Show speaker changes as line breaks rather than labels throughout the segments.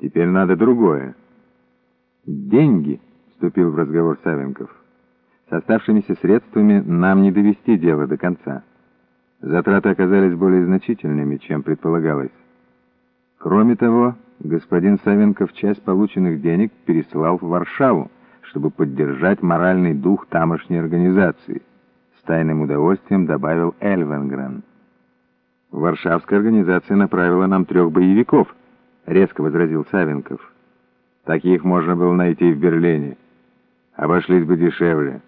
Теперь надо другое. Деньги, вступил в разговор Савенков. С оставшимися средствами нам не довести дело до конца. Затраты оказались более значительными, чем предполагалось. Кроме того, господин Савенков часть полученных денег переслал в Варшаву, чтобы поддержать моральный дух тамошней организации. С тайным удовольствием добавил Эльвенгрен. «Варшавская организация направила нам трех боевиков», — резко возразил Савенков. «Таких можно было найти в Берлине. Обошлись бы дешевле».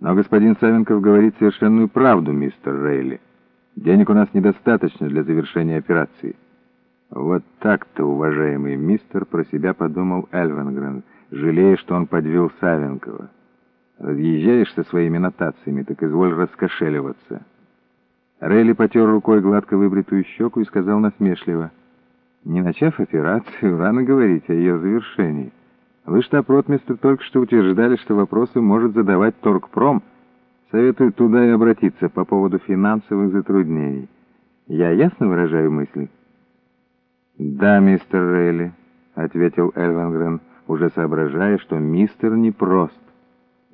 Но господин Савенков говорит совершенную правду, мистер Рейли. Денег у нас недостаточно для завершения операции. Вот так-то, уважаемый мистер, про себя подумал Эльвенгрен, жалея, что он подвел Савенкова. Разъезжаешь со своими нотациями, так изволь раскошеливаться. Рейли потер рукой гладко выбритую щеку и сказал насмешливо, «Не начав операцию, рано говорить о ее завершении». Вы, штаб-ротмистр, только что утверждали, что вопросы может задавать Торгпром. Советую туда и обратиться по поводу финансовых затруднений. Я ясно выражаю мысли? «Да, мистер Рейли», — ответил Эльвангрен, уже соображая, что мистер непрост.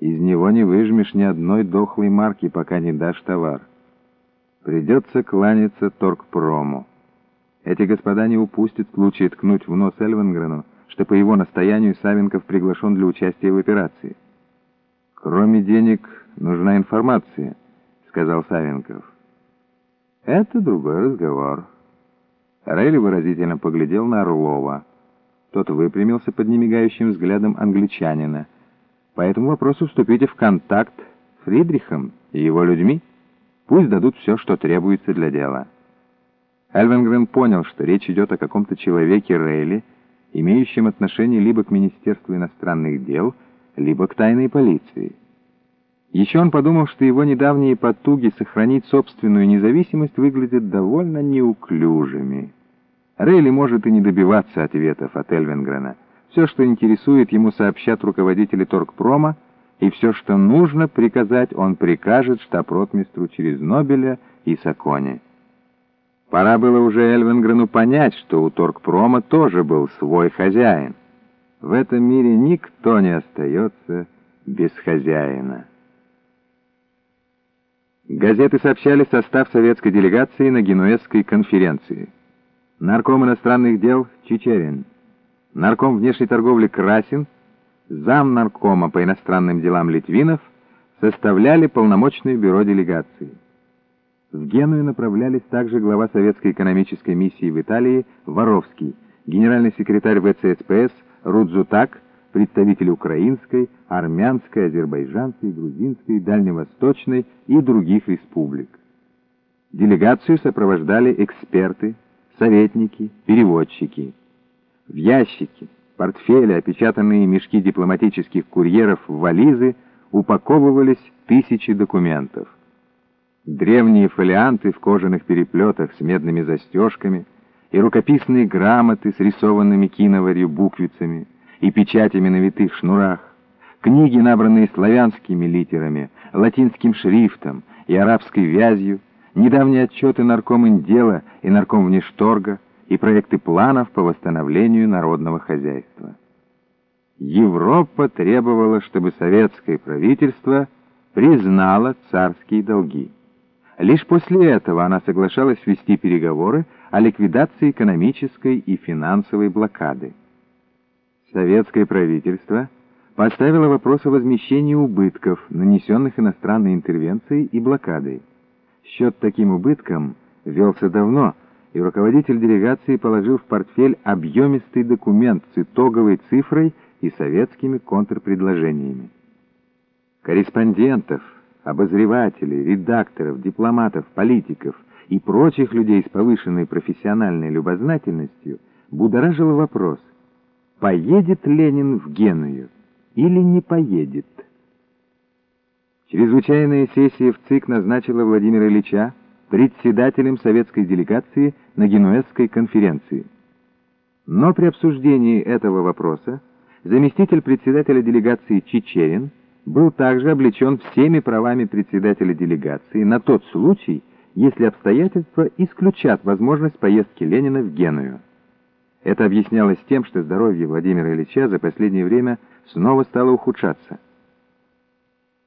Из него не выжмешь ни одной дохлой марки, пока не дашь товар. Придется кланяться Торгпрому. Эти господа не упустят случая ткнуть в нос Эльвангрену, что по его настоянию Савенков приглашен для участия в операции. «Кроме денег нужна информация», — сказал Савенков. «Это другой разговор». Рейли выразительно поглядел на Орлова. Тот выпрямился под немигающим взглядом англичанина. «По этому вопросу вступите в контакт с Фридрихом и его людьми. Пусть дадут все, что требуется для дела». Эльвенгрен понял, что речь идет о каком-то человеке Рейли, имеющим отношение либо к Министерству иностранных дел, либо к тайной полиции. Еще он подумал, что его недавние потуги сохранить собственную независимость выглядят довольно неуклюжими. Рейли может и не добиваться ответов от Эльвенгрена. Все, что интересует, ему сообщат руководители торгпрома, и все, что нужно приказать, он прикажет штаб-ротмистру через Нобеля и Сакони. Пора было уже Эльвенгрену понять, что у торгпрома тоже был свой хозяин. В этом мире никто не остается без хозяина. Газеты сообщали состав советской делегации на Генуэзской конференции. Нарком иностранных дел Чичерин, нарком внешней торговли Красин, зам наркома по иностранным делам Литвинов составляли полномочное бюро делегации. В Геную направлялись также глава Советской экономической миссии в Италии Воровский, генеральный секретарь ВЦСПС Рудзутак, представители украинской, армянской, азербайджанской, грузинской, дальневосточной и других республик. Делегацию сопровождали эксперты, советники, переводчики. В ящики, портфели, опечатанные мешки дипломатических курьеров в вализы упаковывались тысячи документов. Древние фолианты в кожаных переплетах с медными застежками и рукописные грамоты с рисованными киноварью буквицами и печатями на витых шнурах, книги, набранные славянскими литерами, латинским шрифтом и арабской вязью, недавние отчеты наркоминдела и наркомвнешторга и проекты планов по восстановлению народного хозяйства. Европа требовала, чтобы советское правительство признало царские долги. Лишь после этого она соглашалась вести переговоры о ликвидации экономической и финансовой блокады. Советское правительство поставило вопрос о возмещении убытков, нанесенных иностранной интервенцией и блокадой. Счет таким убыткам велся давно, и руководитель делегации положил в портфель объемистый документ с итоговой цифрой и советскими контрпредложениями. Корреспондентов, обозревателей, редакторов, дипломатов, политиков и прочих людей с повышенной профессиональной любознательностью будоражил вопрос, поедет Ленин в Геную или не поедет. Чрезвычайная сессия в ЦИК назначила Владимира Ильича председателем советской делегации на Генуэзской конференции. Но при обсуждении этого вопроса заместитель председателя делегации Чечерин был также облечен всеми правами председателя делегации на тот случай, если обстоятельства исключат возможность поездки Ленина в Геную. Это объяснялось тем, что здоровье Владимира Ильича за последнее время снова стало ухудшаться.